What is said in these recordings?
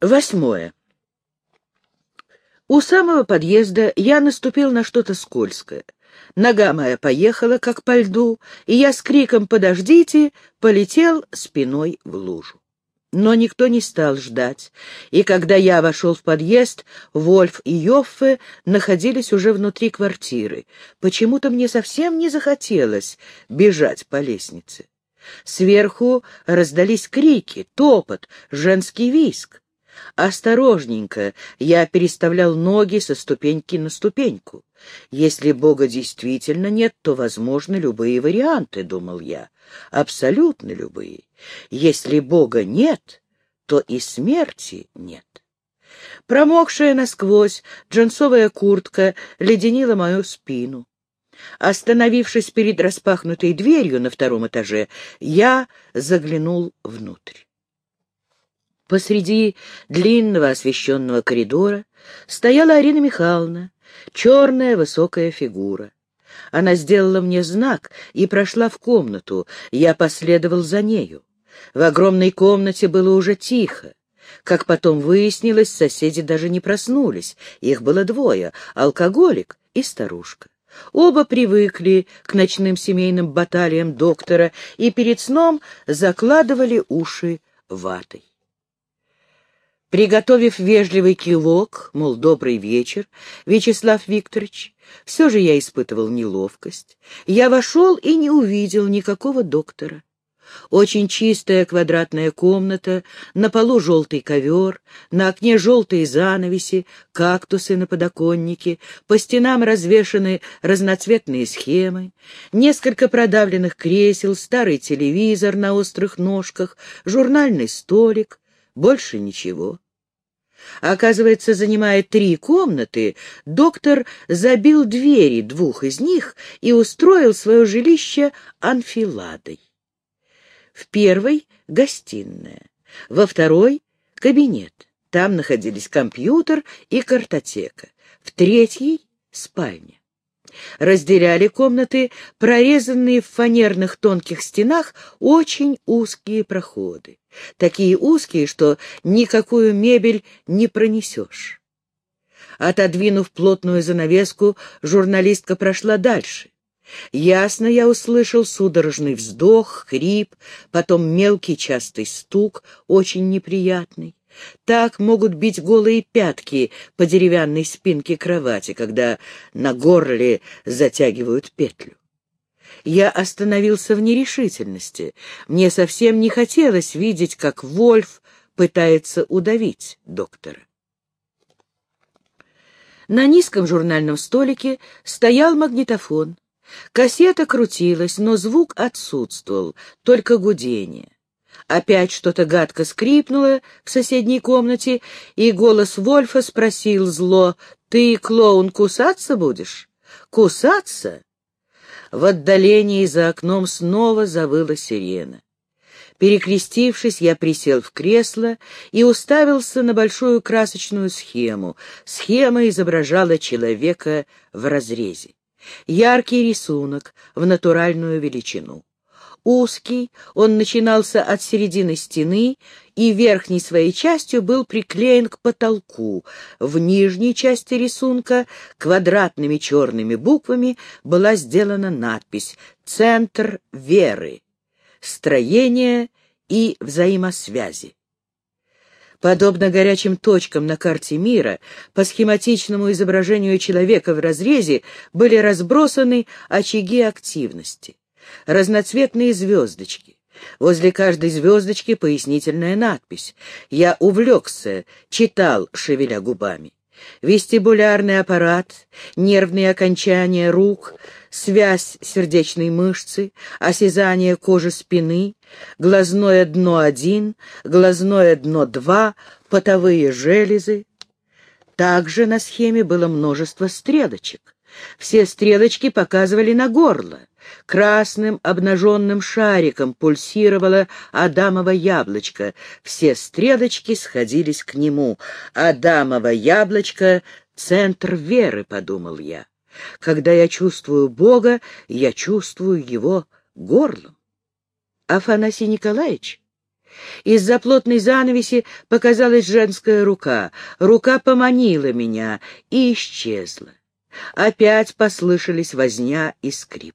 Восьмое. У самого подъезда я наступил на что-то скользкое. Нога моя поехала, как по льду, и я с криком «Подождите!» полетел спиной в лужу. Но никто не стал ждать, и когда я вошел в подъезд, Вольф и Йоффе находились уже внутри квартиры. Почему-то мне совсем не захотелось бежать по лестнице. Сверху раздались крики, топот, женский виск. Осторожненько я переставлял ноги со ступеньки на ступеньку. Если Бога действительно нет, то возможны любые варианты, — думал я, — абсолютно любые. Если Бога нет, то и смерти нет. Промокшая насквозь джинсовая куртка леденила мою спину. Остановившись перед распахнутой дверью на втором этаже, я заглянул внутрь. Посреди длинного освещенного коридора стояла Арина Михайловна, черная высокая фигура. Она сделала мне знак и прошла в комнату. Я последовал за нею. В огромной комнате было уже тихо. Как потом выяснилось, соседи даже не проснулись. Их было двое — алкоголик и старушка. Оба привыкли к ночным семейным баталиям доктора и перед сном закладывали уши ватой. Приготовив вежливый кивок, мол, добрый вечер, Вячеслав Викторович, все же я испытывал неловкость. Я вошел и не увидел никакого доктора. Очень чистая квадратная комната, на полу желтый ковер, на окне желтые занавеси, кактусы на подоконнике, по стенам развешаны разноцветные схемы, несколько продавленных кресел, старый телевизор на острых ножках, журнальный столик, больше ничего. Оказывается, занимая три комнаты, доктор забил двери двух из них и устроил свое жилище анфиладой. В первой — гостиная, во второй — кабинет. Там находились компьютер и картотека. В третьей — спальня. Разделяли комнаты, прорезанные в фанерных тонких стенах, очень узкие проходы. Такие узкие, что никакую мебель не пронесешь. Отодвинув плотную занавеску, журналистка прошла дальше. Ясно я услышал судорожный вздох, хрип, потом мелкий частый стук, очень неприятный. Так могут бить голые пятки по деревянной спинке кровати, когда на горле затягивают петлю. Я остановился в нерешительности. Мне совсем не хотелось видеть, как Вольф пытается удавить доктора. На низком журнальном столике стоял магнитофон. Кассета крутилась, но звук отсутствовал, только гудение. Опять что-то гадко скрипнуло в соседней комнате, и голос Вольфа спросил зло, «Ты, клоун, кусаться будешь?» «Кусаться?» В отдалении за окном снова завыла сирена. Перекрестившись, я присел в кресло и уставился на большую красочную схему. Схема изображала человека в разрезе. Яркий рисунок в натуральную величину. Узкий, он начинался от середины стены и верхней своей частью был приклеен к потолку. В нижней части рисунка квадратными черными буквами была сделана надпись «Центр веры. Строение и взаимосвязи». Подобно горячим точкам на карте мира, по схематичному изображению человека в разрезе были разбросаны очаги активности разноцветные звездочки. Возле каждой звездочки пояснительная надпись. Я увлекся, читал, шевеля губами. Вестибулярный аппарат, нервные окончания рук, связь сердечной мышцы, осязание кожи спины, глазное дно один, глазное дно два, потовые железы. Также на схеме было множество стрелочек. Все стрелочки показывали на горло. Красным обнаженным шариком пульсировало Адамово яблочко. Все стрелочки сходились к нему. Адамово яблочко — центр веры, — подумал я. Когда я чувствую Бога, я чувствую его горлом. Афанасий Николаевич? Из-за плотной занавеси показалась женская рука. Рука поманила меня и исчезла. Опять послышались возня и скрип.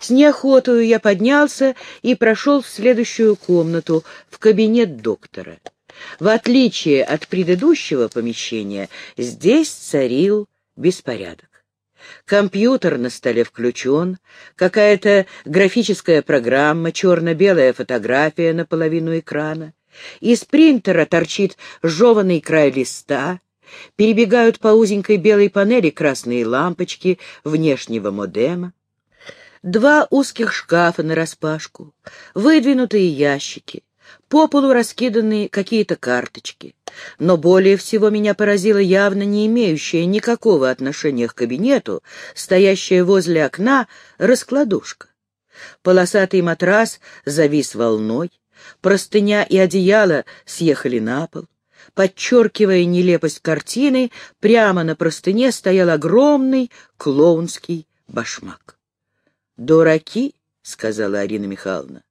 С неохотою я поднялся и прошел в следующую комнату, в кабинет доктора. В отличие от предыдущего помещения, здесь царил беспорядок. Компьютер на столе включен, какая-то графическая программа, черно-белая фотография наполовину экрана. Из принтера торчит жеванный край листа, перебегают по узенькой белой панели красные лампочки внешнего модема. Два узких шкафа нараспашку, выдвинутые ящики, по полу раскиданы какие-то карточки. Но более всего меня поразила явно не имеющая никакого отношения к кабинету, стоящая возле окна раскладушка. Полосатый матрас завис волной, простыня и одеяло съехали на пол. Подчеркивая нелепость картины, прямо на простыне стоял огромный клоунский башмак. «Дураки», — сказала Арина Михайловна.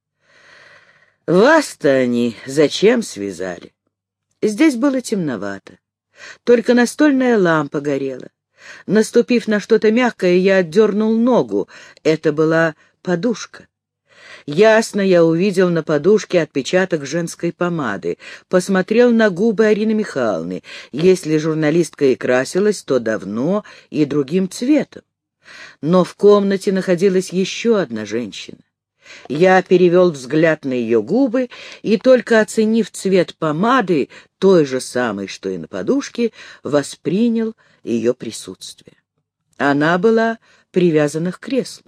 «Вас-то они зачем связали?» Здесь было темновато. Только настольная лампа горела. Наступив на что-то мягкое, я отдернул ногу. Это была подушка. Ясно я увидел на подушке отпечаток женской помады, посмотрел на губы Арины Михайловны. Если журналистка и красилась, то давно и другим цветом. Но в комнате находилась еще одна женщина. Я перевел взгляд на ее губы и, только оценив цвет помады, той же самой, что и на подушке, воспринял ее присутствие. Она была привязана к креслу.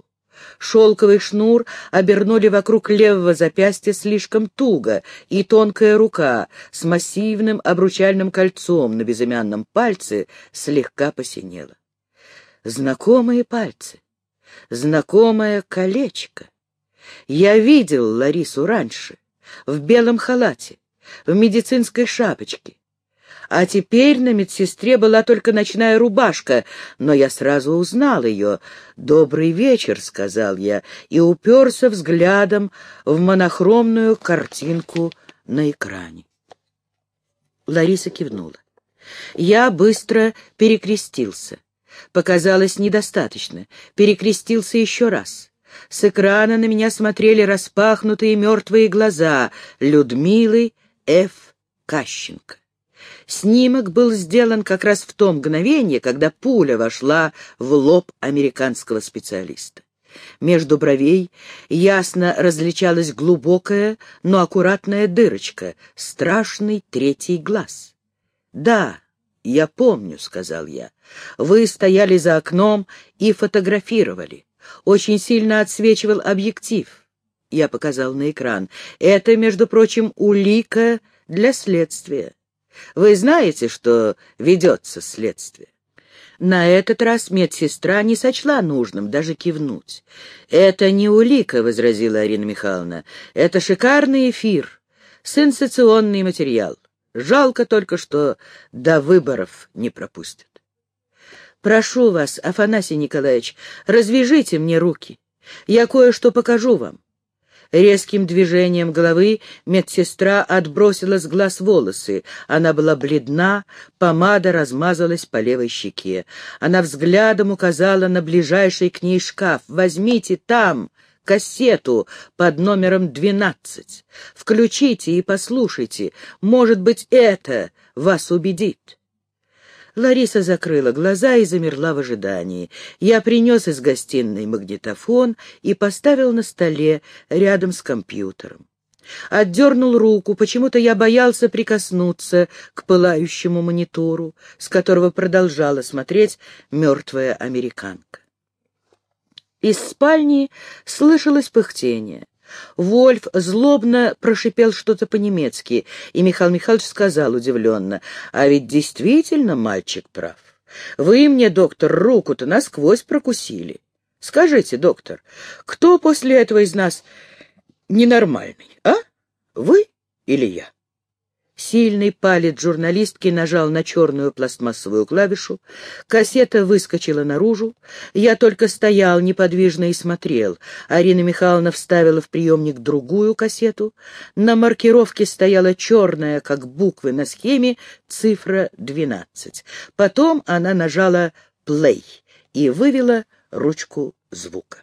Шелковый шнур обернули вокруг левого запястья слишком туго, и тонкая рука с массивным обручальным кольцом на безымянном пальце слегка посинела. Знакомые пальцы, знакомое колечко. Я видел Ларису раньше, в белом халате, в медицинской шапочке. А теперь на медсестре была только ночная рубашка, но я сразу узнал ее. «Добрый вечер», — сказал я, и уперся взглядом в монохромную картинку на экране. Лариса кивнула. Я быстро перекрестился. Показалось недостаточно. Перекрестился еще раз. С экрана на меня смотрели распахнутые мертвые глаза Людмилы Ф. Кащенко. Снимок был сделан как раз в то мгновение, когда пуля вошла в лоб американского специалиста. Между бровей ясно различалась глубокая, но аккуратная дырочка, страшный третий глаз. «Да, я помню», — сказал я, — «вы стояли за окном и фотографировали. Очень сильно отсвечивал объектив. Я показал на экран. Это, между прочим, улика для следствия. Вы знаете, что ведется следствие? На этот раз медсестра не сочла нужным даже кивнуть. «Это не улика», — возразила Арина Михайловна. «Это шикарный эфир, сенсационный материал. Жалко только, что до выборов не пропустят». Прошу вас, Афанасий Николаевич, развяжите мне руки. Я кое-что покажу вам. Резким движением головы медсестра отбросила с глаз волосы. Она была бледна, помада размазалась по левой щеке. Она взглядом указала на ближайший к ней шкаф. «Возьмите там кассету под номером двенадцать. Включите и послушайте. Может быть, это вас убедит». Лариса закрыла глаза и замерла в ожидании. Я принес из гостиной магнитофон и поставил на столе рядом с компьютером. Отдернул руку, почему-то я боялся прикоснуться к пылающему монитору, с которого продолжала смотреть мертвая американка. Из спальни слышалось пыхтение. Вольф злобно прошипел что-то по-немецки, и Михаил Михайлович сказал удивленно, «А ведь действительно мальчик прав. Вы мне, доктор, руку-то насквозь прокусили. Скажите, доктор, кто после этого из нас ненормальный, а? Вы или я?» Сильный палец журналистки нажал на черную пластмассовую клавишу. Кассета выскочила наружу. Я только стоял неподвижно и смотрел. Арина Михайловна вставила в приемник другую кассету. На маркировке стояла черная, как буквы на схеме, цифра 12. Потом она нажала «плей» и вывела ручку звука.